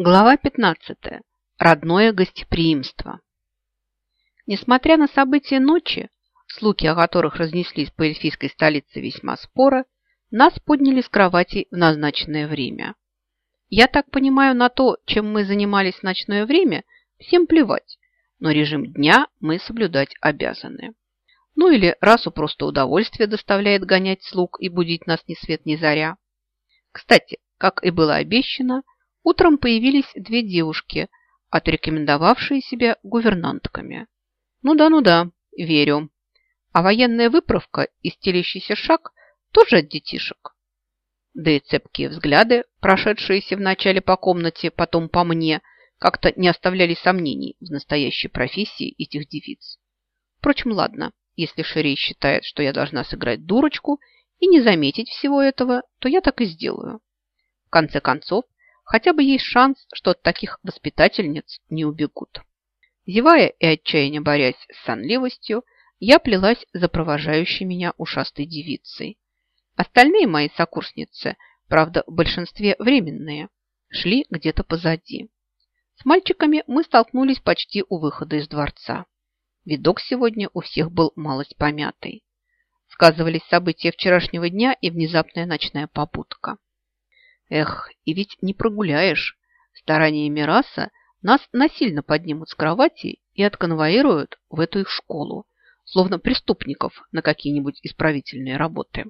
Глава 15. Родное гостеприимство. Несмотря на события ночи, слухи о которых разнеслись по эльфийской столице весьма споро, нас подняли с кровати в назначенное время. Я так понимаю, на то, чем мы занимались в ночное время, всем плевать, но режим дня мы соблюдать обязаны. Ну или расу просто удовольствие доставляет гонять слуг и будить нас ни свет ни заря. Кстати, как и было обещано, Утром появились две девушки, отрекомендовавшие себя гувернантками. Ну да, ну да, верю. А военная выправка и стелящийся шаг тоже от детишек. Да и цепкие взгляды, прошедшиеся вначале по комнате, потом по мне, как-то не оставляли сомнений в настоящей профессии этих девиц. Впрочем, ладно, если Шерей считает, что я должна сыграть дурочку и не заметить всего этого, то я так и сделаю. В конце концов, Хотя бы есть шанс, что от таких воспитательниц не убегут. Зевая и отчаянно борясь с сонливостью, я плелась за провожающей меня ушастой девицей. Остальные мои сокурсницы, правда, в большинстве временные, шли где-то позади. С мальчиками мы столкнулись почти у выхода из дворца. Видок сегодня у всех был малость помятый. Сказывались события вчерашнего дня и внезапная ночная побудка. Эх, и ведь не прогуляешь. Стараниями раса нас насильно поднимут с кровати и отконвоируют в эту их школу, словно преступников на какие-нибудь исправительные работы.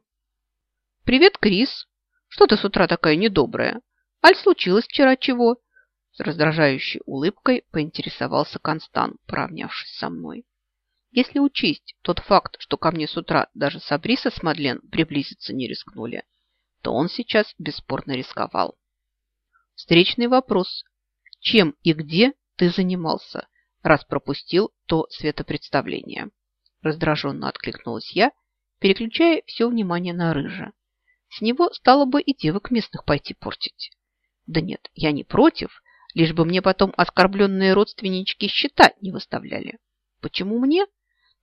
«Привет, Крис! Что ты с утра такая недобрая? Аль случилось вчера чего?» С раздражающей улыбкой поинтересовался Констан, поравнявшись со мной. Если учесть тот факт, что ко мне с утра даже Сабриса с Мадлен приблизиться не рискнули, то он сейчас бесспорно рисковал. Встречный вопрос. Чем и где ты занимался, раз пропустил то светопредставление? Раздраженно откликнулась я, переключая все внимание на рыжа. С него стало бы и девок местных пойти портить. Да нет, я не против, лишь бы мне потом оскорбленные родственнички счета не выставляли. Почему мне?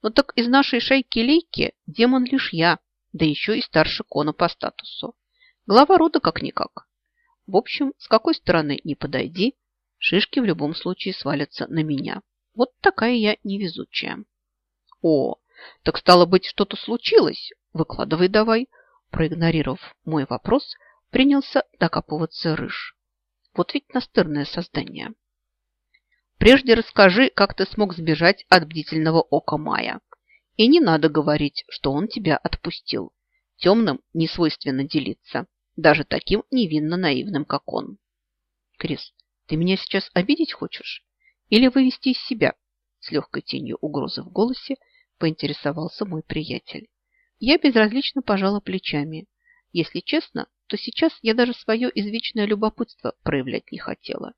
Ну так из нашей шайки-лейки демон лишь я, да еще и старше кона по статусу. Глава рода как-никак. В общем, с какой стороны не подойди, шишки в любом случае свалятся на меня. Вот такая я невезучая. О, так стало быть, что-то случилось? Выкладывай давай. Проигнорировав мой вопрос, принялся докапываться рыж. Вот ведь настырное создание. Прежде расскажи, как ты смог сбежать от бдительного ока Мая. И не надо говорить, что он тебя отпустил. Темным не свойственно делиться даже таким невинно наивным, как он. Крис, ты меня сейчас обидеть хочешь? Или вывести из себя? С легкой тенью угрозы в голосе поинтересовался мой приятель. Я безразлично пожала плечами. Если честно, то сейчас я даже свое извечное любопытство проявлять не хотела.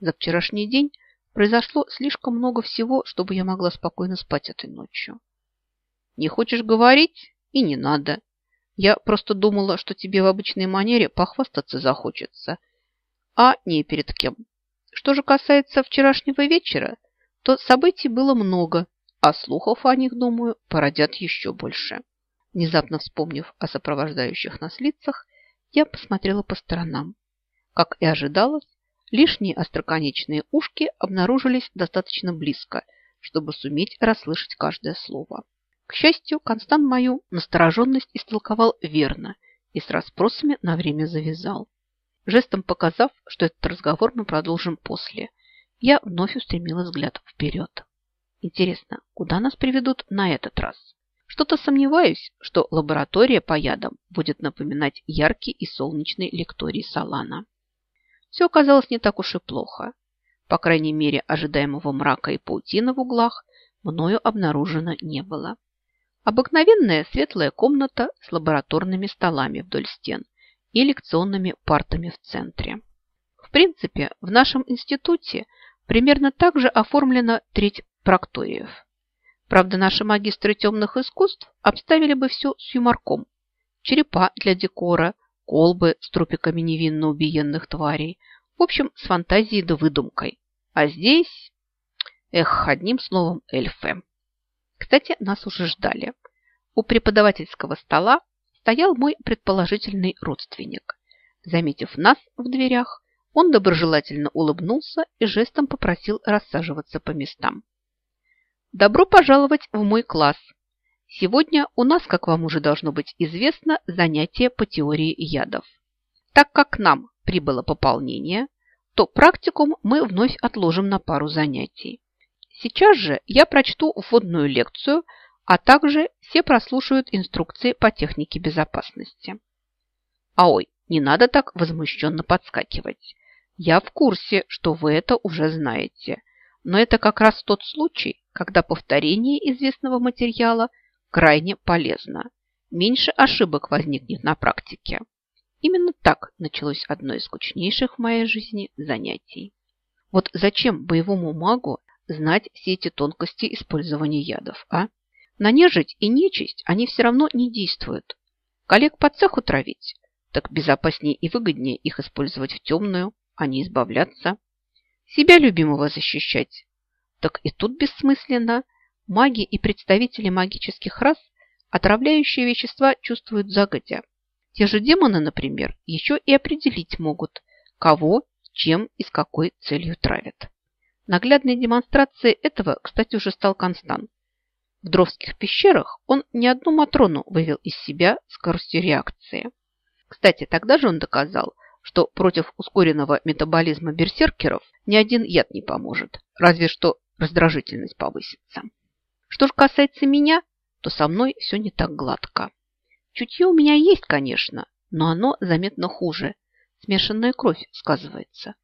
За вчерашний день произошло слишком много всего, чтобы я могла спокойно спать этой ночью. Не хочешь говорить? И не надо. Я просто думала, что тебе в обычной манере похвастаться захочется, а не перед кем. Что же касается вчерашнего вечера, то событий было много, а слухов о них, думаю, породят еще больше. Внезапно вспомнив о сопровождающих нас лицах, я посмотрела по сторонам. Как и ожидалось, лишние остроконечные ушки обнаружились достаточно близко, чтобы суметь расслышать каждое слово. К счастью, Констант мою настороженность истолковал верно и с расспросами на время завязал. Жестом показав, что этот разговор мы продолжим после, я вновь устремила взгляд вперед. Интересно, куда нас приведут на этот раз? Что-то сомневаюсь, что лаборатория по ядам будет напоминать яркий и солнечный лекторий Салана. Все оказалось не так уж и плохо. По крайней мере, ожидаемого мрака и паутины в углах мною обнаружено не было. Обыкновенная светлая комната с лабораторными столами вдоль стен и лекционными партами в центре. В принципе, в нашем институте примерно так же оформлена треть прокториев. Правда, наши магистры темных искусств обставили бы все с юморком. Черепа для декора, колбы с трупиками невинно убиенных тварей. В общем, с фантазией да выдумкой. А здесь... Эх, одним словом, эльфы. Кстати, нас уже ждали. У преподавательского стола стоял мой предположительный родственник. Заметив нас в дверях, Он доброжелательно улыбнулся и жестом попросил рассаживаться по местам. «Добро пожаловать в мой класс. Сегодня у нас, как вам уже должно быть известно, занятие по теории ядов. Так как нам прибыло пополнение, то практикум мы вновь отложим на пару занятий. Сейчас же я прочту вводную лекцию, а также все прослушают инструкции по технике безопасности. А ой, не надо так возмущенно подскакивать. Я в курсе, что вы это уже знаете. Но это как раз тот случай, когда повторение известного материала крайне полезно. Меньше ошибок возникнет на практике. Именно так началось одно из скучнейших в моей жизни занятий. Вот зачем боевому магу знать все эти тонкости использования ядов, а? На нежить и нечисть они все равно не действуют. Коллег по цеху травить, так безопаснее и выгоднее их использовать в темную, а не избавляться. Себя любимого защищать. Так и тут бессмысленно. Маги и представители магических рас отравляющие вещества чувствуют загодя. Те же демоны, например, еще и определить могут, кого, чем и с какой целью травят. Наглядной демонстрацией этого, кстати, уже стал Констант. В Дровских пещерах он ни одну Матрону вывел из себя скоростью реакции. Кстати, тогда же он доказал, что против ускоренного метаболизма берсеркеров ни один яд не поможет, разве что раздражительность повысится. Что же касается меня, то со мной все не так гладко. Чутье у меня есть, конечно, но оно заметно хуже. Смешанная кровь сказывается.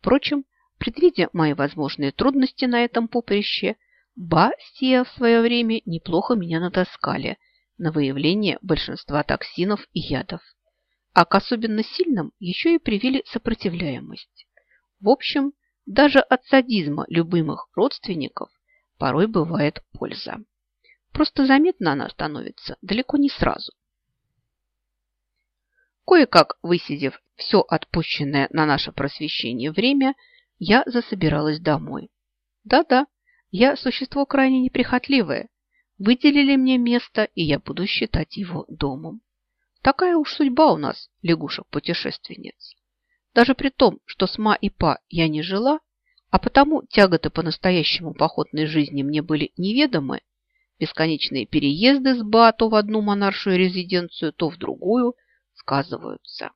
Впрочем, Предвидя мои возможные трудности на этом поприще, Ба с Тия в свое время неплохо меня натаскали на выявление большинства токсинов и ядов. А к особенно сильным еще и привили сопротивляемость. В общем, даже от садизма любимых родственников порой бывает польза. Просто заметна она становится далеко не сразу. Кое-как высидев все отпущенное на наше просвещение время – я засобиралась домой. Да-да, я существо крайне неприхотливое. Выделили мне место, и я буду считать его домом. Такая уж судьба у нас, лягушек-путешественниц. Даже при том, что с ма и па я не жила, а потому тяготы по-настоящему походной жизни мне были неведомы, бесконечные переезды с ба то в одну монаршую резиденцию, то в другую сказываются.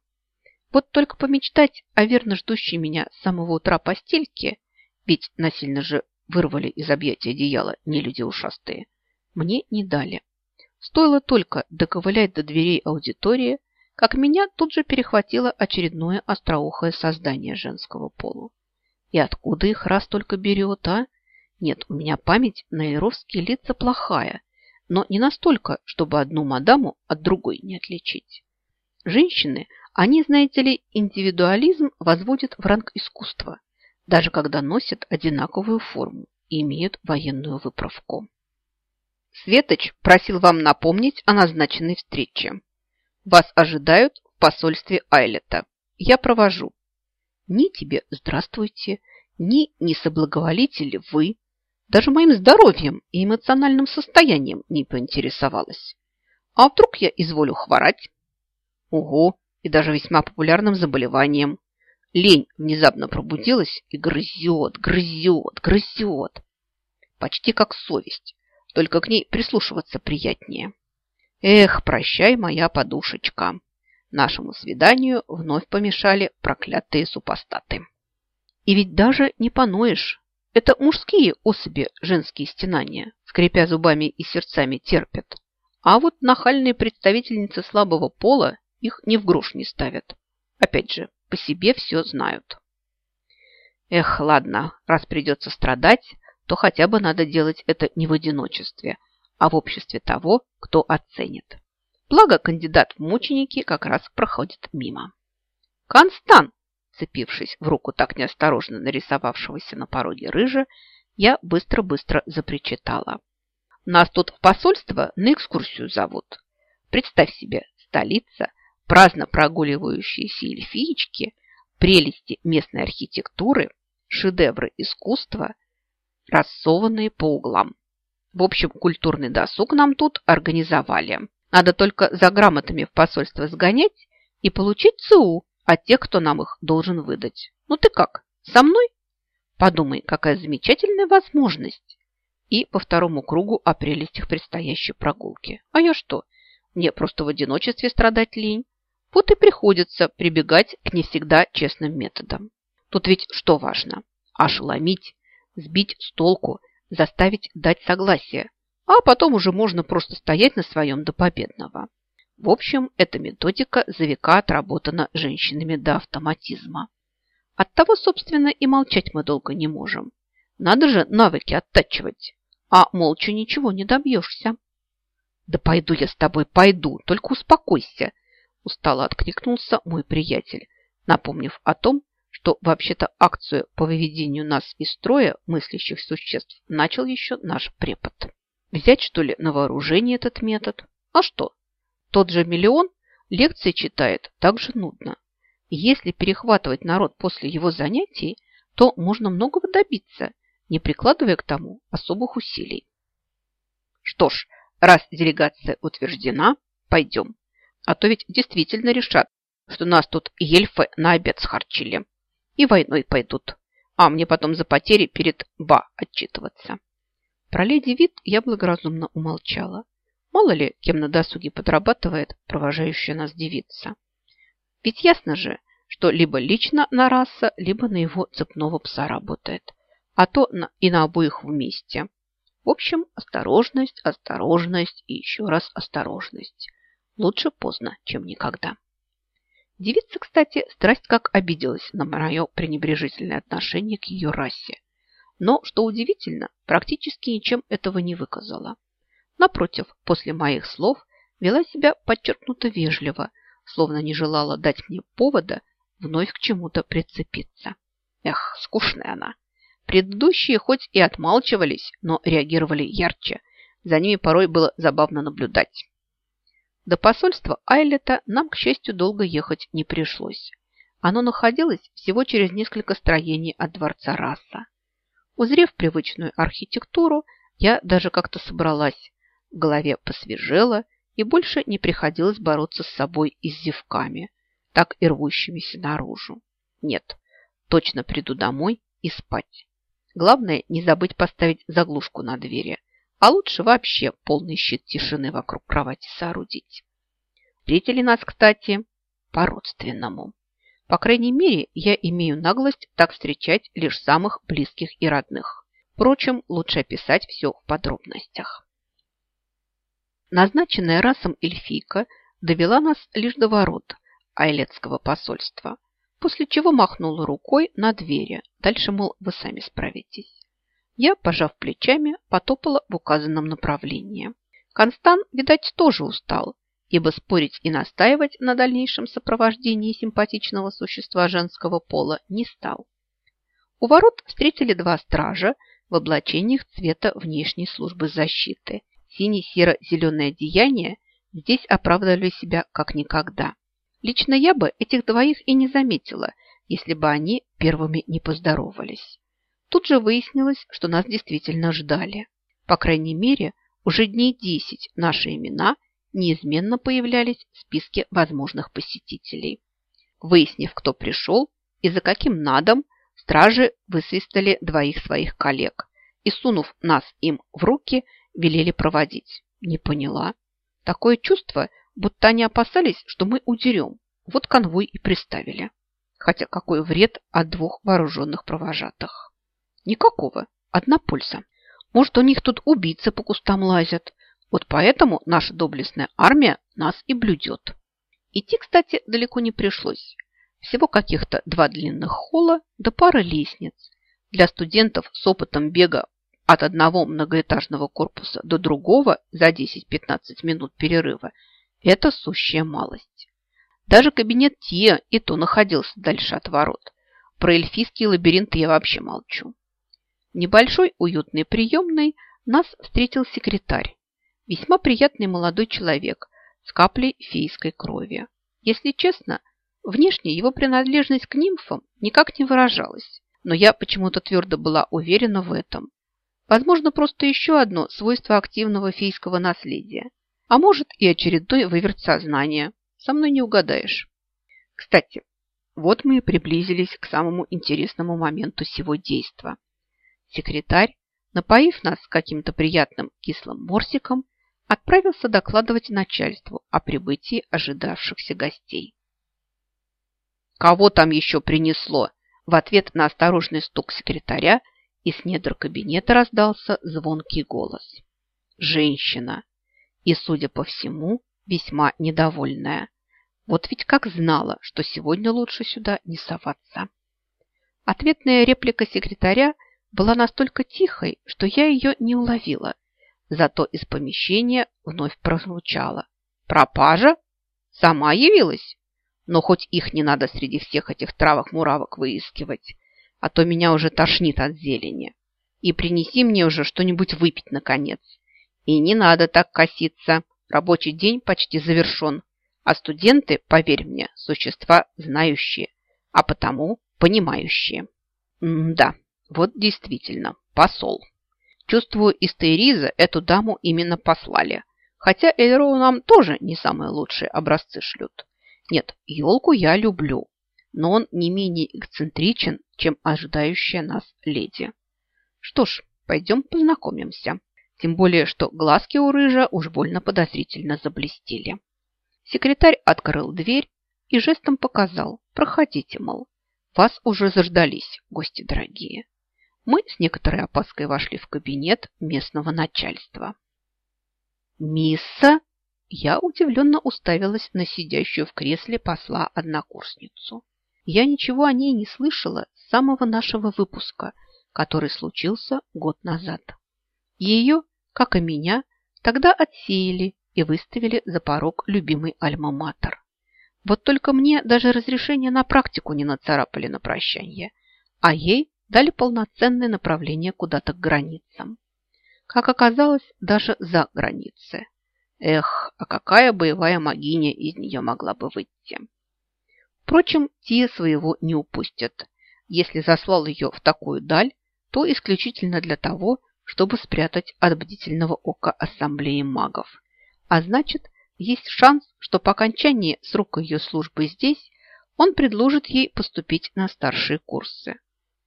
Вот только помечтать о верно ждущей меня с самого утра постельке, ведь насильно же вырвали из объятия одеяла не люди ушастые, мне не дали. Стоило только доковылять до дверей аудитории, как меня тут же перехватило очередное остроухое создание женского пола. И откуда их раз только берет, а? Нет, у меня память на иеровские лица плохая, но не настолько, чтобы одну мадаму от другой не отличить. Женщины – они, знаете ли, индивидуализм возводят в ранг искусства, даже когда носят одинаковую форму и имеют военную выправку. Светоч просил вам напомнить о назначенной встрече. Вас ожидают в посольстве Айлета. Я провожу. Ни тебе здравствуйте, ни не соблаговолите ли вы. Даже моим здоровьем и эмоциональным состоянием не поинтересовалась. А вдруг я изволю хворать? Ого, и даже весьма популярным заболеванием. Лень внезапно пробудилась и грызет, грызет, грызет. Почти как совесть, только к ней прислушиваться приятнее. Эх, прощай, моя подушечка. Нашему свиданию вновь помешали проклятые супостаты. И ведь даже не поноешь. Это мужские особи женские стенания, скрипя зубами и сердцами, терпят. А вот нахальные представительницы слабого пола их ни в грош не ставят. Опять же, по себе все знают. Эх, ладно, раз придется страдать, то хотя бы надо делать это не в одиночестве, а в обществе того, кто оценит. Благо, кандидат в мученики как раз проходит мимо. Констан, цепившись в руку так неосторожно нарисовавшегося на пороге рыжа, я быстро-быстро запричитала. Нас тут в посольство на экскурсию зовут. Представь себе, столица, праздно прогуливающиеся эльфиечки, прелести местной архитектуры, шедевры искусства, рассованные по углам. В общем, культурный досуг нам тут организовали. Надо только за грамотами в посольство сгонять и получить ЦУ от тех, кто нам их должен выдать. Ну ты как, со мной? Подумай, какая замечательная возможность. И по второму кругу о прелестях предстоящей прогулки. А я что? Мне просто в одиночестве страдать лень. Вот и приходится прибегать к не всегда честным методам. Тут ведь что важно? Ошеломить, сбить с толку, заставить дать согласие. А потом уже можно просто стоять на своем до победного. В общем, эта методика за века отработана женщинами до автоматизма. Оттого, собственно, и молчать мы долго не можем. Надо же навыки оттачивать, а молча ничего не добьешься. Да пойду я с тобой, пойду, только успокойся, устало откликнулся мой приятель, напомнив о том, что вообще-то акцию по выведению нас из строя мыслящих существ начал еще наш препод. Взять, что ли, на вооружение этот метод? А что? Тот же миллион лекции читает так же нудно. Если перехватывать народ после его занятий, то можно многого добиться, не прикладывая к тому особых усилий. Что ж, раз делегация утверждена, пойдем. А то ведь действительно решат, что нас тут ельфы на обед схарчили. И войной пойдут. А мне потом за потери перед Ба отчитываться. Про леди Вит я благоразумно умолчала. Мало ли, кем на досуге подрабатывает провожающая нас девица. Ведь ясно же, что либо лично на раса, либо на его цепного пса работает, а то на, и на обоих вместе. В общем, осторожность, осторожность и еще раз осторожность. Лучше поздно, чем никогда. Девица, кстати, страсть как обиделась на мое пренебрежительное отношение к ее расе. Но, что удивительно, практически ничем этого не выказала. Напротив, после моих слов вела себя подчеркнуто вежливо, словно не желала дать мне повода вновь к чему-то прицепиться. Эх, скучная она. Предыдущие хоть и отмалчивались, но реагировали ярче. За ними порой было забавно наблюдать. До посольства Айлета нам, к счастью, долго ехать не пришлось. Оно находилось всего через несколько строений от дворца Раса. Узрев привычную архитектуру, я даже как-то собралась, в голове посвежело и больше не приходилось бороться с собой и с зевками, так и рвущимися наружу. Нет, точно приду домой и спать. Главное, не забыть поставить заглушку на двери, а лучше вообще полный щит тишины вокруг кровати соорудить. Встретили нас, кстати, по-родственному. По крайней мере, я имею наглость так встречать лишь самых близких и родных. Впрочем, лучше описать все в подробностях. Назначенная расом эльфийка довела нас лишь до ворот Айлетского посольства, после чего махнула рукой на двери. Дальше, мол, вы сами справитесь. Я, пожав плечами, потопала в указанном направлении. Констан, видать, тоже устал, ибо спорить и настаивать на дальнейшем сопровождении симпатичного существа женского пола не стал. У ворот встретили два стража в облачениях цвета внешней службы защиты сине-серо-зеленое одеяние здесь оправдывали себя как никогда. Лично я бы этих двоих и не заметила, если бы они первыми не поздоровались. Тут же выяснилось, что нас действительно ждали. По крайней мере, уже дней десять наши имена неизменно появлялись в списке возможных посетителей. Выяснив, кто пришел и за каким надом, стражи высвистали двоих своих коллег и, сунув нас им в руки, велели проводить. Не поняла. Такое чувство, будто они опасались, что мы удерем. Вот конвой и приставили. Хотя какой вред от двух вооруженных провожатых? Никакого. Одна польза. Может, у них тут убийцы по кустам лазят. Вот поэтому наша доблестная армия нас и блюдет. Идти, кстати, далеко не пришлось. Всего каких-то два длинных холла да пара лестниц. Для студентов с опытом бега от одного многоэтажного корпуса до другого за 10-15 минут перерыва – это сущая малость. Даже кабинет Тия и то находился дальше от ворот. Про эльфийский лабиринт я вообще молчу. Небольшой уютной приемной нас встретил секретарь. Весьма приятный молодой человек с каплей фейской крови. Если честно, внешне его принадлежность к нимфам никак не выражалась, но я почему-то твердо была уверена в этом. Возможно, просто еще одно свойство активного фейского наследия. А может и очередной выверт сознания. Со мной не угадаешь. Кстати, Вот мы и приблизились к самому интересному моменту всего действа. Секретарь, напоив нас каким-то приятным кислым морсиком, отправился докладывать начальству о прибытии ожидавшихся гостей. «Кого там еще принесло?» В ответ на осторожный стук секретаря из недр кабинета раздался звонкий голос. Женщина. И, судя по всему, весьма недовольная. Вот ведь как знала, что сегодня лучше сюда не соваться. Ответная реплика секретаря была настолько тихой, что я ее не уловила. Зато из помещения вновь прозвучало. «Пропажа? Сама явилась? Но хоть их не надо среди всех этих травок-муравок выискивать, а то меня уже тошнит от зелени. И принеси мне уже что-нибудь выпить, наконец. И не надо так коситься. Рабочий день почти завершен. А студенты, поверь мне, существа знающие, а потому понимающие. М да, вот действительно, посол. Чувствую, из Тейриза эту даму именно послали. Хотя Эльроу нам тоже не самые лучшие образцы шлют. Нет, елку я люблю, но он не менее эксцентричен, чем ожидающая нас леди. Что ж, пойдем познакомимся. Тем более, что глазки у рыжа уж больно подозрительно заблестели. Секретарь открыл дверь и жестом показал «Проходите, мол, вас уже заждались, гости дорогие». Мы с некоторой опаской вошли в кабинет местного начальства. «Мисса?» Я удивленно уставилась на сидящую в кресле посла однокурсницу. Я ничего о ней не слышала с самого нашего выпуска, который случился год назад. Ее как и меня, тогда отсеяли и выставили за порог любимый альма-матер. Вот только мне даже разрешение на практику не нацарапали на прощание, а ей дали полноценное направление куда-то к границам. Как оказалось, даже за границы. Эх, а какая боевая магиня из нее могла бы выйти? Впрочем, те своего не упустят. Если заслал ее в такую даль, то исключительно для того, чтобы спрятать от бдительного ока ассамблеи магов. А значит, есть шанс, что по окончании срока ее службы здесь он предложит ей поступить на старшие курсы.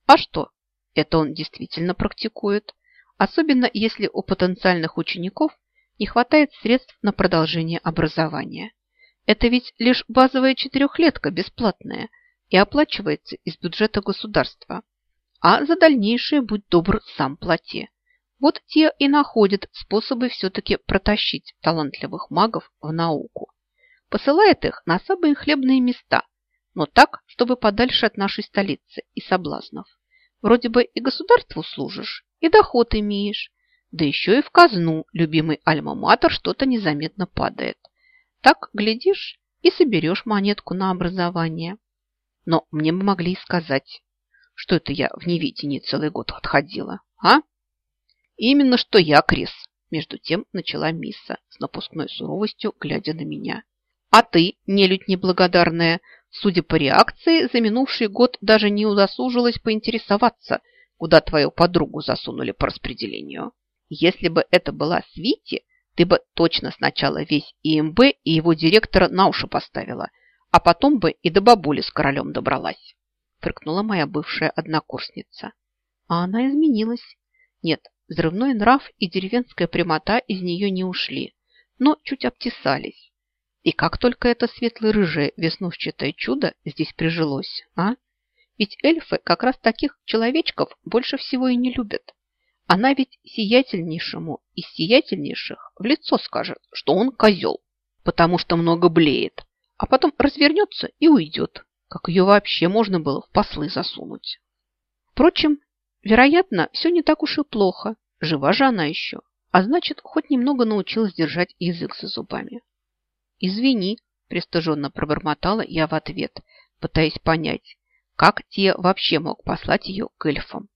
А что? Это он действительно практикует, особенно если у потенциальных учеников не хватает средств на продолжение образования. Это ведь лишь базовая четырехлетка бесплатная и оплачивается из бюджета государства. А за дальнейшее, будь добр, сам плати. Вот те и находят способы все-таки протащить талантливых магов в науку. Посылает их на самые хлебные места, но так, чтобы подальше от нашей столицы и соблазнов. Вроде бы и государству служишь, и доход имеешь, да еще и в казну любимый альма-матер что-то незаметно падает. Так, глядишь, и соберешь монетку на образование. Но мне бы могли сказать, что это я в невидении целый год отходила, а? Именно что я, Крис, между тем начала Мисса с напускной суровостью, глядя на меня. А ты, нелюдь неблагодарная, судя по реакции, за минувший год даже не удосужилась поинтересоваться, куда твою подругу засунули по распределению. Если бы это была Свити, ты бы точно сначала весь ИМБ и его директора на уши поставила, а потом бы и до бабули с королем добралась. Фыркнула моя бывшая однокурсница. А она изменилась. Нет, Взрывной нрав и деревенская прямота из нее не ушли, но чуть обтесались. И как только это светло-рыжее веснушчатое чудо здесь прижилось, а? Ведь эльфы как раз таких человечков больше всего и не любят. Она ведь сиятельнейшему из сиятельнейших в лицо скажет, что он козел, потому что много блеет, а потом развернется и уйдет, как ее вообще можно было в послы засунуть. Впрочем, Вероятно, все не так уж и плохо. Жива же она еще. А значит, хоть немного научилась держать язык за зубами. «Извини», – пристыженно пробормотала я в ответ, пытаясь понять, как те вообще мог послать ее к эльфам.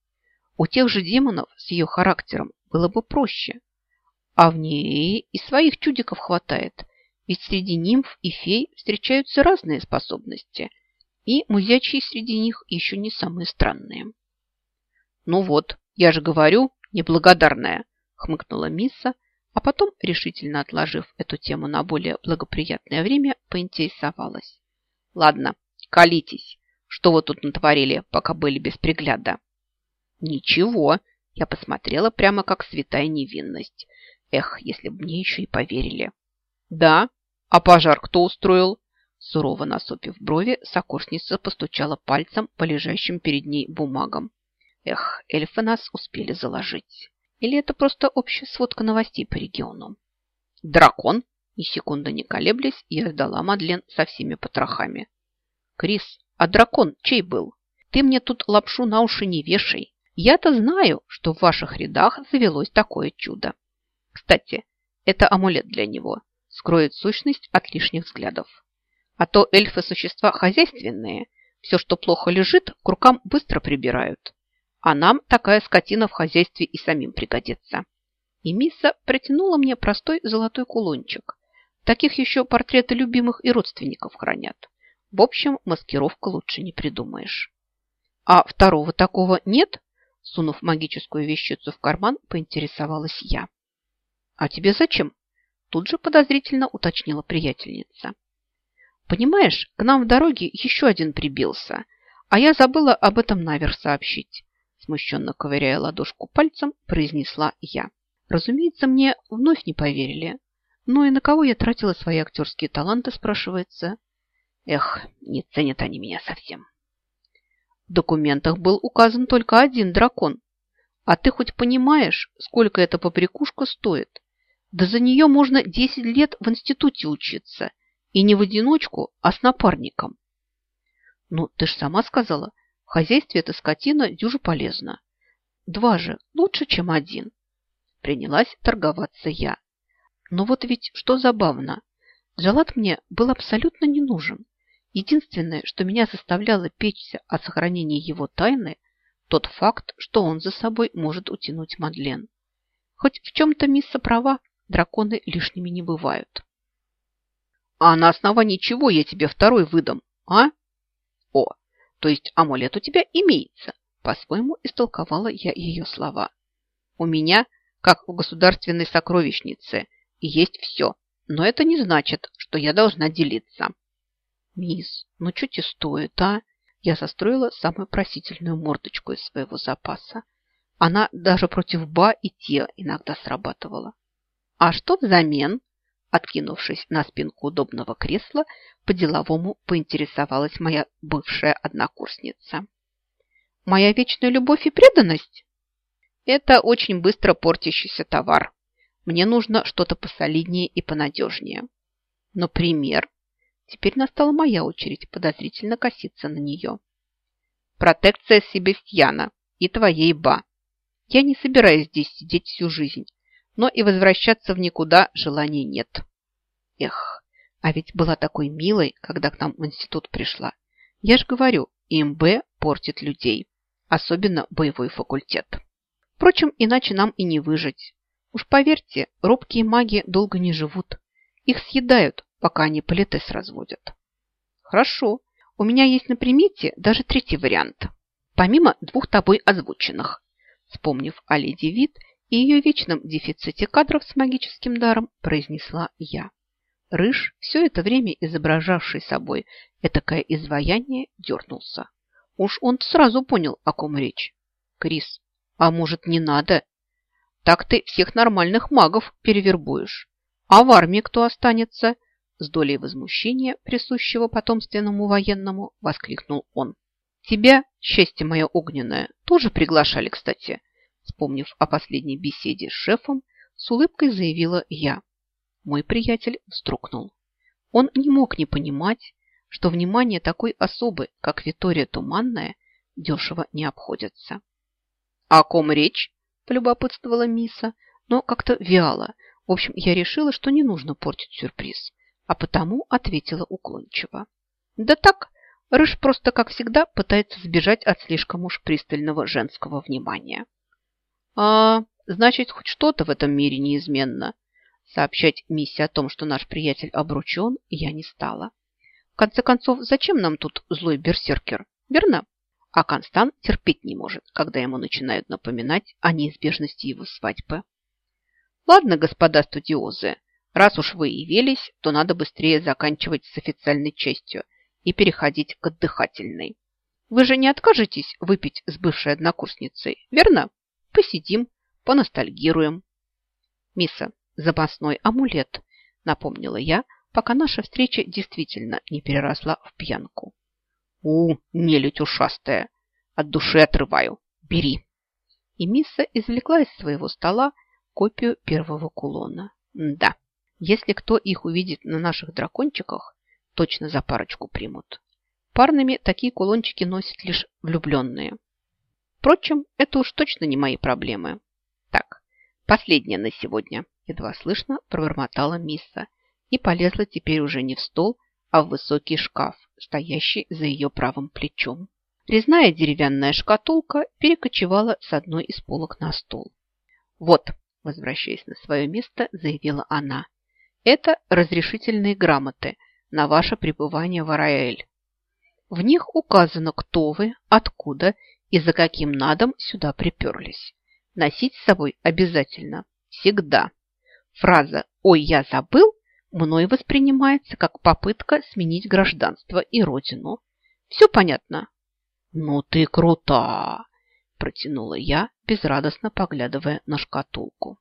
У тех же демонов с ее характером было бы проще. А в ней и своих чудиков хватает, ведь среди нимф и фей встречаются разные способности, и музячие среди них еще не самые странные. «Ну вот, я же говорю, неблагодарная», – хмыкнула Мисса, а потом, решительно отложив эту тему на более благоприятное время, поинтересовалась. «Ладно, колитесь. Что вы тут натворили, пока были без пригляда? Ничего. Я посмотрела прямо как святая невинность. Эх, если бы мне еще и поверили. Да? А пожар кто устроил? Сурово насупив брови, сокурсница постучала пальцем по лежащим перед ней бумагам. Эх, эльфы нас успели заложить. Или это просто общая сводка новостей по региону? Дракон? И секунды не колеблясь, я сдала Мадлен со всеми потрохами. Крис, а дракон чей был? Ты мне тут лапшу на уши не вешай. Я-то знаю, что в ваших рядах завелось такое чудо. Кстати, это амулет для него. Скроет сущность от лишних взглядов. А то эльфы существа хозяйственные. Все, что плохо лежит, к рукам быстро прибирают. А нам такая скотина в хозяйстве и самим пригодится. И Мисса протянула мне простой золотой кулончик. Таких еще портреты любимых и родственников хранят. В общем, маскировка лучше не придумаешь. А второго такого нет? Сунув магическую вещицу в карман, поинтересовалась я. А тебе зачем? Тут же подозрительно уточнила приятельница. Понимаешь, к нам в дороге еще один прибился, а я забыла об этом наверх сообщить. Смущенно ковыряя ладошку пальцем, произнесла я. Разумеется, мне вновь не поверили. Ну и на кого я тратила свои актерские таланты, спрашивается. Эх, не ценят они меня совсем. В документах был указан только один дракон. А ты хоть понимаешь, сколько эта поприкушка стоит? Да за нее можно 10 лет в институте учиться – и не в одиночку, а с напарником. Ну, ты ж сама сказала, в хозяйстве эта скотина дюже полезна. Два же лучше, чем один. Принялась торговаться я. Но вот ведь что забавно. Джалат мне был абсолютно не нужен. Единственное, что меня заставляло печься о сохранении его тайны, тот факт, что он за собой может утянуть Мадлен. Хоть в чем-то Мисса права, драконы лишними не бывают. А на основании чего я тебе второй выдам, а? О, то есть амулет у тебя имеется. По-своему истолковала я ее слова. У меня, как в государственной сокровищнице, есть все. Но это не значит, что я должна делиться. Мисс, ну что тебе стоит, а? Я состроила самую просительную мордочку из своего запаса. Она даже против ба и те иногда срабатывала. А что взамен? Откинувшись на спинку удобного кресла, по-деловому поинтересовалась моя бывшая однокурсница. «Моя вечная любовь и преданность?» «Это очень быстро портящийся товар. Мне нужно что-то посолиднее и понадежнее». «Например?» Теперь настала моя очередь подозрительно коситься на нее. «Протекция Себестьяна и твоей ба. Я не собираюсь здесь сидеть всю жизнь но и возвращаться в никуда желания нет. Эх, а ведь была такой милой, когда к нам в институт пришла. Я же говорю, ИМБ портит людей, особенно боевой факультет. Впрочем, иначе нам и не выжить. Уж поверьте, робкие маги долго не живут. Их съедают, пока они политес разводят. Хорошо, у меня есть на примете даже третий вариант. Помимо двух тобой озвученных. Вспомнив о леди Вит, и ее вечном дефиците кадров с магическим даром произнесла я. Рыж, все это время изображавший собой этакое изваяние, дернулся. Уж он сразу понял, о ком речь. Крис, а может не надо? Так ты всех нормальных магов перевербуешь. А в армии кто останется? С долей возмущения, присущего потомственному военному, воскликнул он. Тебя, счастье мое огненное, тоже приглашали, кстати. Вспомнив о последней беседе с шефом, с улыбкой заявила я. Мой приятель вздрогнул. Он не мог не понимать, что внимание такой особы, как Витория Туманная, дешево не обходится. «О ком речь?» – полюбопытствовала Миса, но как-то вяло. В общем, я решила, что не нужно портить сюрприз, а потому ответила уклончиво. «Да так, Рыж просто, как всегда, пытается сбежать от слишком уж пристального женского внимания». А, значит, хоть что-то в этом мире неизменно. Сообщать миссии о том, что наш приятель обручен, я не стала. В конце концов, зачем нам тут злой берсеркер, верно? А Констан терпеть не может, когда ему начинают напоминать о неизбежности его свадьбы. Ладно, господа студиозы, раз уж вы явились, то надо быстрее заканчивать с официальной частью и переходить к отдыхательной. Вы же не откажетесь выпить с бывшей однокурсницей, верно? Посидим, поностальгируем. Мисса, запасной амулет, напомнила я, пока наша встреча действительно не переросла в пьянку. У, нелюдь ушастая, от души отрываю, бери. И Мисса извлекла из своего стола копию первого кулона. Да, если кто их увидит на наших дракончиках, точно за парочку примут. Парными такие кулончики носят лишь влюбленные. Впрочем, это уж точно не мои проблемы. Так, последняя на сегодня, едва слышно пробормотала Мисса и полезла теперь уже не в стол, а в высокий шкаф, стоящий за ее правым плечом. Резная деревянная шкатулка перекочевала с одной из полок на стол. «Вот», – возвращаясь на свое место, заявила она, – «это разрешительные грамоты на ваше пребывание в Араэль. В них указано, кто вы, откуда и за каким надом сюда приперлись. Носить с собой обязательно. Всегда. Фраза «Ой, я забыл» мной воспринимается как попытка сменить гражданство и родину. Все понятно? Ну ты крута! Протянула я, безрадостно поглядывая на шкатулку.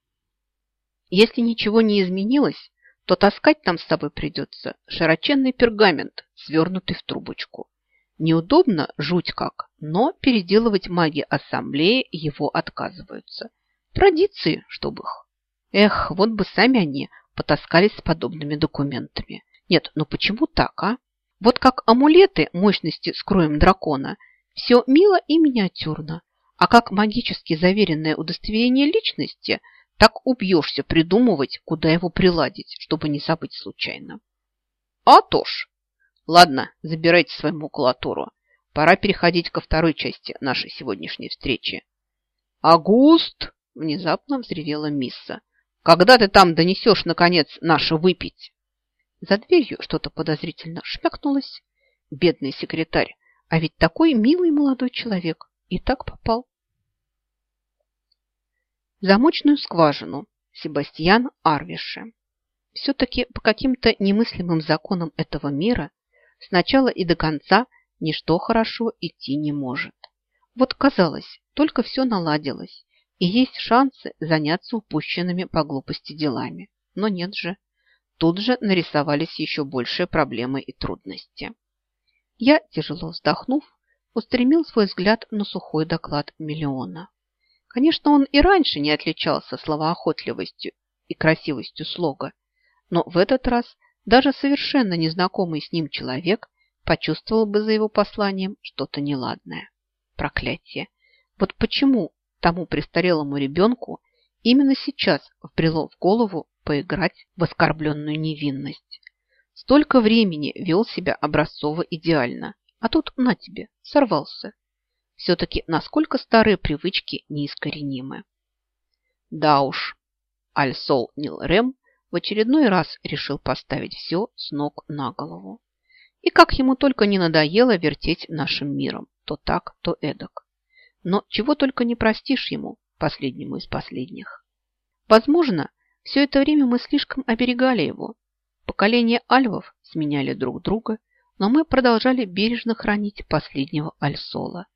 Если ничего не изменилось, то таскать нам с собой придется широченный пергамент, свернутый в трубочку. Неудобно, жуть как, но переделывать маги ассамблеи его отказываются. Традиции, чтобы их. Эх, вот бы сами они потаскались с подобными документами. Нет, ну почему так, а? Вот как амулеты мощности с кроем дракона, все мило и миниатюрно. А как магически заверенное удостоверение личности, так убьешься придумывать, куда его приладить, чтобы не забыть случайно. А то ж, Ладно, забирайте свою макулатуру. Пора переходить ко второй части нашей сегодняшней встречи. «Агуст!» – внезапно взревела Мисса. «Когда ты там донесешь, наконец, наше выпить?» За дверью что-то подозрительно шмякнулось. Бедный секретарь, а ведь такой милый молодой человек. И так попал. Замочную скважину Себастьян Арвише. Все-таки по каким-то немыслимым законам этого мира Сначала и до конца ничто хорошо идти не может. Вот казалось, только все наладилось, и есть шансы заняться упущенными по глупости делами. Но нет же. Тут же нарисовались еще большие проблемы и трудности. Я, тяжело вздохнув, устремил свой взгляд на сухой доклад миллиона. Конечно, он и раньше не отличался словоохотливостью и красивостью слога, но в этот раз даже совершенно незнакомый с ним человек почувствовал бы за его посланием что-то неладное. Проклятие! Вот почему тому престарелому ребенку именно сейчас вбрело в голову поиграть в оскорбленную невинность? Столько времени вел себя образцово идеально, а тут на тебе, сорвался. Все-таки насколько старые привычки неискоренимы. Да уж, Альсол Нилрем в очередной раз решил поставить все с ног на голову. И как ему только не надоело вертеть нашим миром, то так, то эдак. Но чего только не простишь ему, последнему из последних. Возможно, все это время мы слишком оберегали его. Поколения альвов сменяли друг друга, но мы продолжали бережно хранить последнего альсола.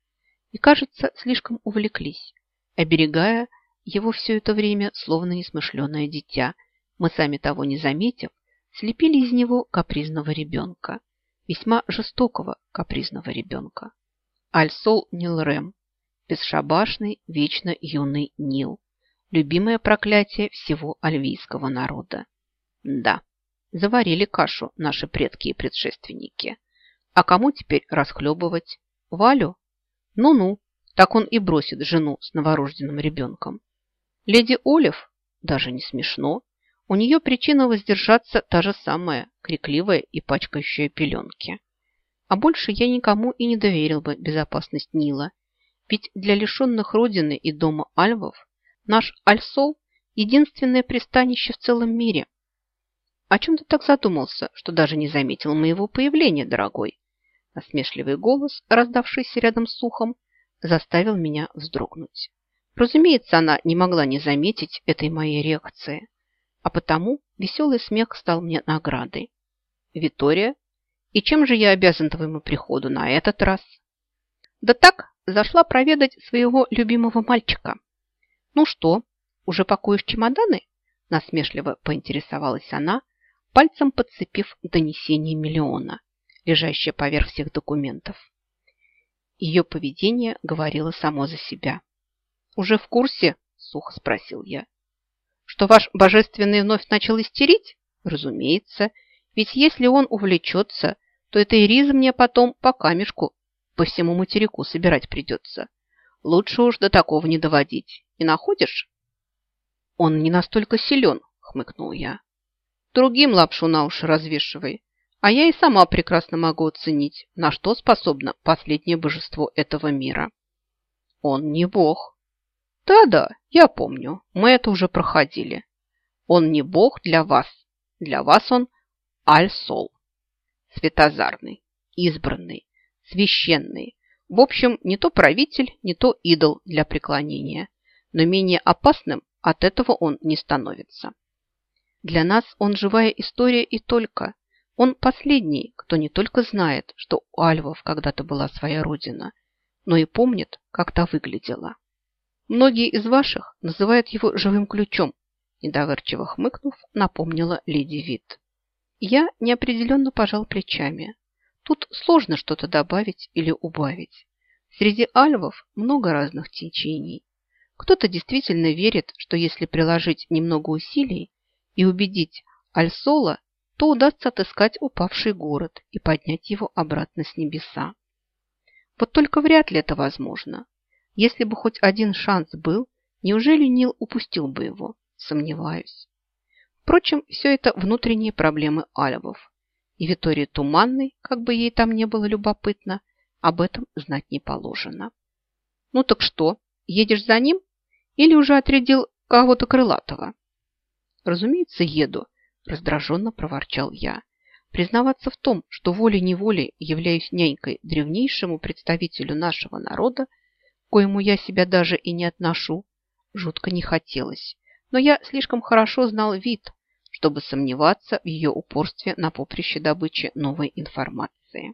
И, кажется, слишком увлеклись, оберегая его все это время, словно несмышленое дитя – мы сами того не заметив, слепили из него капризного ребенка, весьма жестокого капризного ребенка. Альсол Нилрем, бесшабашный, вечно юный Нил, любимое проклятие всего альвийского народа. Да, заварили кашу наши предки и предшественники. А кому теперь расхлебывать? Валю? Ну-ну, так он и бросит жену с новорожденным ребенком. Леди Олив? Даже не смешно. У нее причина воздержаться та же самая, крикливая и пачкающая пеленки. А больше я никому и не доверил бы безопасность Нила, ведь для лишенных родины и дома альвов наш Альсол – единственное пристанище в целом мире. О чем ты так задумался, что даже не заметил моего появления, дорогой? Насмешливый голос, раздавшийся рядом с ухом, заставил меня вздрогнуть. Разумеется, она не могла не заметить этой моей реакции. А потому веселый смех стал мне наградой. «Витория, и чем же я обязан твоему приходу на этот раз?» Да так, зашла проведать своего любимого мальчика. Ну что, уже пакуешь чемоданы? Насмешливо поинтересовалась она, пальцем подцепив донесение миллиона, лежащее поверх всех документов. Ее поведение говорило само за себя. «Уже в курсе?» – сухо спросил я. «Что ваш божественный вновь начал истерить? Разумеется, ведь если он увлечется, то это и Ириза мне потом по камешку по всему материку собирать придется. Лучше уж до такого не доводить. Не находишь?» «Он не настолько силен», – хмыкнул я. «Другим лапшу на уши развешивай, а я и сама прекрасно могу оценить, на что способно последнее божество этого мира». «Он не бог». «Да-да, я помню, мы это уже проходили. Он не бог для вас. Для вас он Аль-Сол, светозарный, избранный, священный. В общем, не то правитель, не то идол для преклонения, но менее опасным от этого он не становится. Для нас он живая история и только. Он последний, кто не только знает, что у альвов когда-то была своя родина, но и помнит, как та выглядела. Многие из ваших называют его живым ключом, недоверчиво хмыкнув, напомнила леди Вит. Я неопределенно пожал плечами. Тут сложно что-то добавить или убавить. Среди альвов много разных течений. Кто-то действительно верит, что если приложить немного усилий и убедить Альсола, то удастся отыскать упавший город и поднять его обратно с небеса. Вот только вряд ли это возможно. Если бы хоть один шанс был, неужели Нил упустил бы его? Сомневаюсь. Впрочем, все это внутренние проблемы альвов. И Витории Туманной, как бы ей там не было любопытно, об этом знать не положено. Ну так что, едешь за ним? Или уже отрядил кого-то крылатого? Разумеется, еду, раздраженно проворчал я. Признаваться в том, что волей-неволей являюсь нянькой древнейшему представителю нашего народа, коему я себя даже и не отношу, жутко не хотелось. Но я слишком хорошо знал вид, чтобы сомневаться в ее упорстве на поприще добычи новой информации.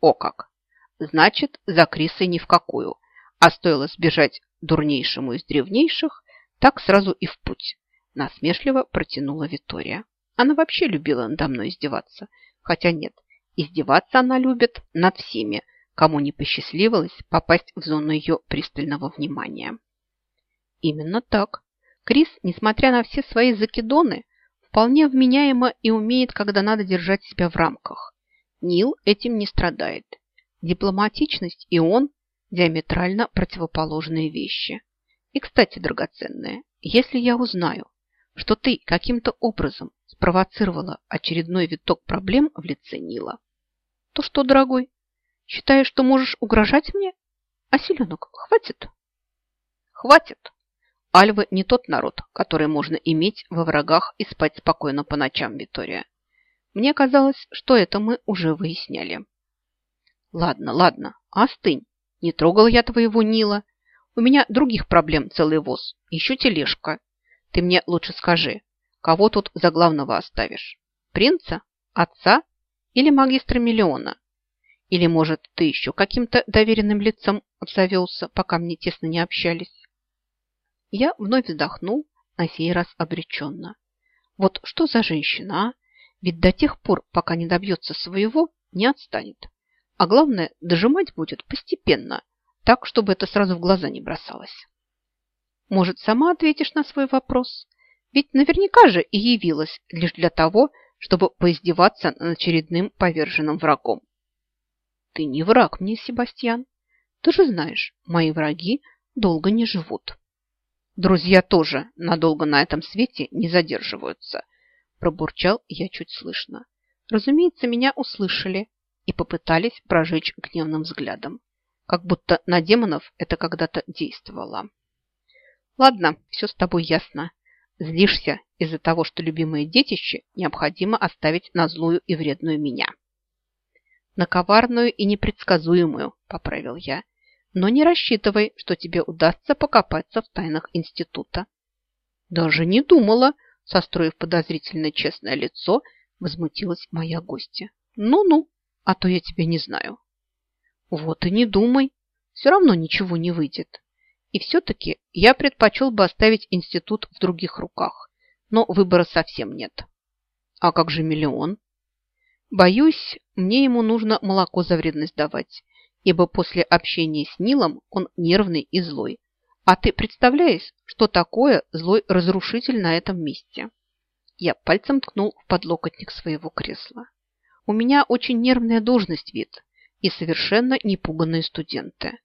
О как! Значит, за Крисой ни в какую, а стоило сбежать дурнейшему из древнейших, так сразу и в путь. Насмешливо протянула Виктория. Она вообще любила надо мной издеваться. Хотя нет, издеваться она любит над всеми, кому не посчастливилось попасть в зону ее пристального внимания. Именно так. Крис, несмотря на все свои закидоны, вполне вменяемо и умеет, когда надо держать себя в рамках. Нил этим не страдает. Дипломатичность и он диаметрально противоположные вещи. И, кстати, драгоценная, если я узнаю, что ты каким-то образом спровоцировала очередной виток проблем в лице Нила, то что, дорогой, считаешь, что можешь угрожать мне? А селенок хватит? Хватит. Альвы не тот народ, который можно иметь во врагах и спать спокойно по ночам, Витория. Мне казалось, что это мы уже выясняли. Ладно, ладно, остынь. Не трогал я твоего Нила. У меня других проблем целый воз. Еще тележка. Ты мне лучше скажи, кого тут за главного оставишь? Принца? Отца? Или магистра миллиона? Или, может, ты еще каким-то доверенным лицом обзавелся, пока мне тесно не общались? Я вновь вздохнул, на сей раз обреченно. Вот что за женщина, а? Ведь до тех пор, пока не добьется своего, не отстанет. А главное, дожимать будет постепенно, так, чтобы это сразу в глаза не бросалось. Может, сама ответишь на свой вопрос? Ведь наверняка же и явилась лишь для того, чтобы поиздеваться над очередным поверженным врагом. Ты не враг мне, Себастьян. Ты же знаешь, мои враги долго не живут. Друзья тоже надолго на этом свете не задерживаются, пробурчал я чуть слышно. Разумеется, меня услышали и попытались прожечь гневным взглядом. Как будто на демонов это когда-то действовало. Ладно, все с тобой ясно. Злишься из-за того, что любимое детище необходимо оставить на злую и вредную меня. На коварную и непредсказуемую, поправил я. Но не рассчитывай, что тебе удастся покопаться в тайнах института. Даже не думала, состроив подозрительно честное лицо, возмутилась моя гостья. Ну-ну, а то я тебя не знаю. Вот и не думай. Все равно ничего не выйдет. И все-таки я предпочел бы оставить институт в других руках. Но выбора совсем нет. А как же миллион? Боюсь, мне ему нужно молоко за вредность давать, ибо после общения с Нилом он нервный и злой. А ты представляешь, что такое злой разрушитель на этом месте? Я пальцем ткнул в подлокотник своего кресла. У меня очень нервная должность вид и совершенно непуганные студенты.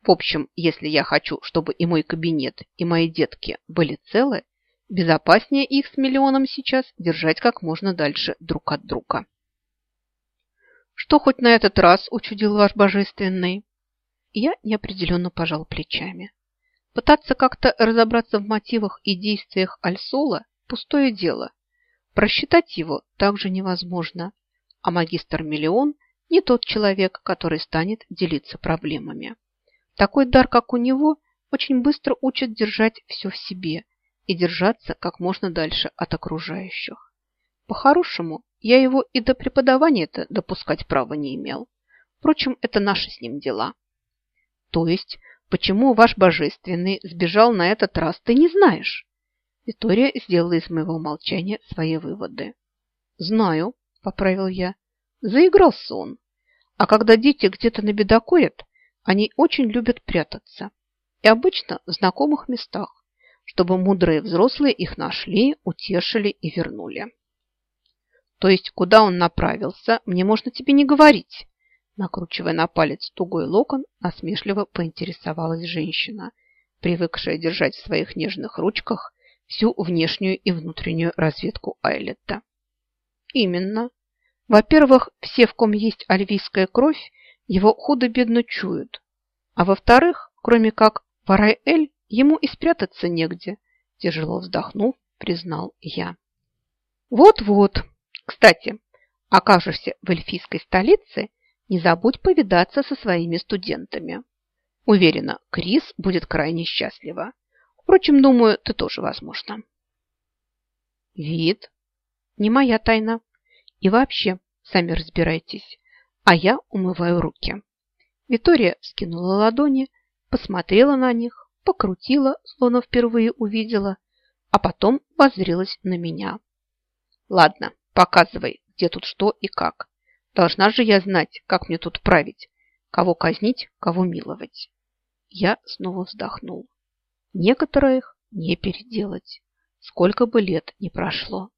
В общем, если я хочу, чтобы и мой кабинет, и мои детки были целы, безопаснее их с миллионом сейчас держать как можно дальше друг от друга. Что хоть на этот раз учудил ваш божественный? Я неопределенно пожал плечами. Пытаться как-то разобраться в мотивах и действиях Альсола – пустое дело. Просчитать его также невозможно, а магистр Миллион не тот человек, который станет делиться проблемами. Такой дар, как у него, очень быстро учит держать все в себе и держаться как можно дальше от окружающих. По-хорошему, я его и до преподавания-то допускать права не имел. Впрочем, это наши с ним дела. То есть, почему ваш божественный сбежал на этот раз, ты не знаешь? Виктория сделала из моего молчания свои выводы. «Знаю», – поправил я. «Заигрался он. А когда дети где-то набедокурят, они очень любят прятаться. И обычно в знакомых местах, чтобы мудрые взрослые их нашли, утешили и вернули». «То есть, куда он направился, мне можно тебе не говорить?» Накручивая на палец тугой локон, насмешливо поинтересовалась женщина, привыкшая держать в своих нежных ручках всю внешнюю и внутреннюю разведку Айлетта. Именно. Во-первых, все, в ком есть альвийская кровь, его худо-бедно чуют. А во-вторых, кроме как Парай-Эль, ему и спрятаться негде, тяжело вздохнув, признал я. Вот-вот. Кстати, окажешься в эльфийской столице, не забудь повидаться со своими студентами. Уверена, Крис будет крайне счастлива. Впрочем, думаю, ты тоже возможно. Вид не моя тайна. И вообще, сами разбирайтесь. А я умываю руки. Витория скинула ладони, посмотрела на них, покрутила, словно впервые увидела, а потом воззрелась на меня. Ладно, показывай, где тут что и как. Должна же я знать, как мне тут править, кого казнить, кого миловать. Я снова вздохнул. Некоторых не переделать, сколько бы лет ни прошло.